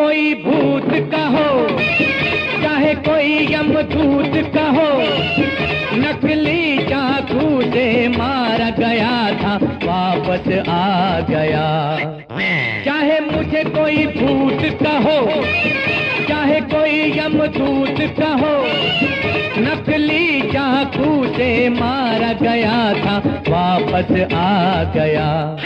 कोई भूत कहो, चाहे कोई यम यमदूत कहो, नकली चाकू से मारा गया था, वापस आ गया। चाहे मुझे कोई भूत कहो, चाहे कोई यमदूत कहो, नकली चाकू से मारा गया था, वापस आ गया।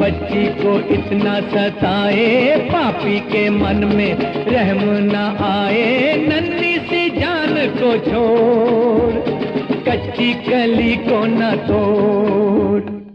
बच्ची को इतना सताए, पापी के मन में रहम न आए, नन्ही सी जान को छोड़, कच्ची कली को न तोड़।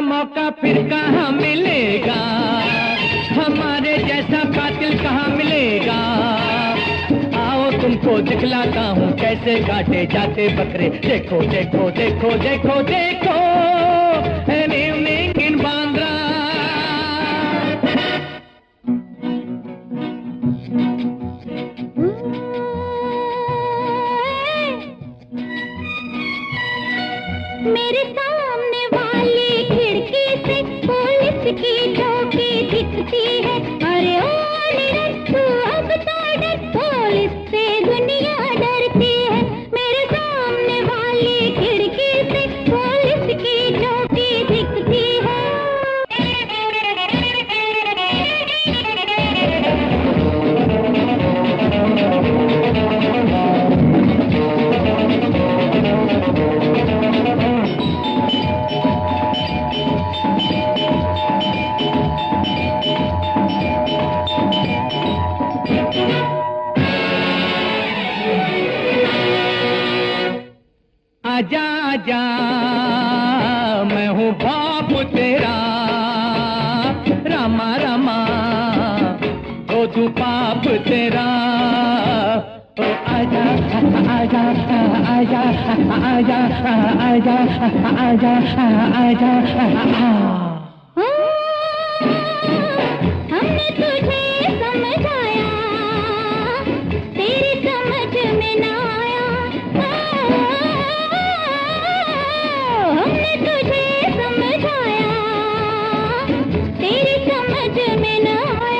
मौका फिर कहाँ मिलेगा? हमारे जैसा कातिल कहाँ मिलेगा? आओ तुमको दिखलाता हूँ, कैसे काटे जाते बकरे। देखो देखो देखो देखो देखो। an मेरे साथ आजा जा मैं हूँ बाप तेरा रामा रामा तो तू पाप तेरा आजा आजा आजा आजा आजा आजा आजा बिना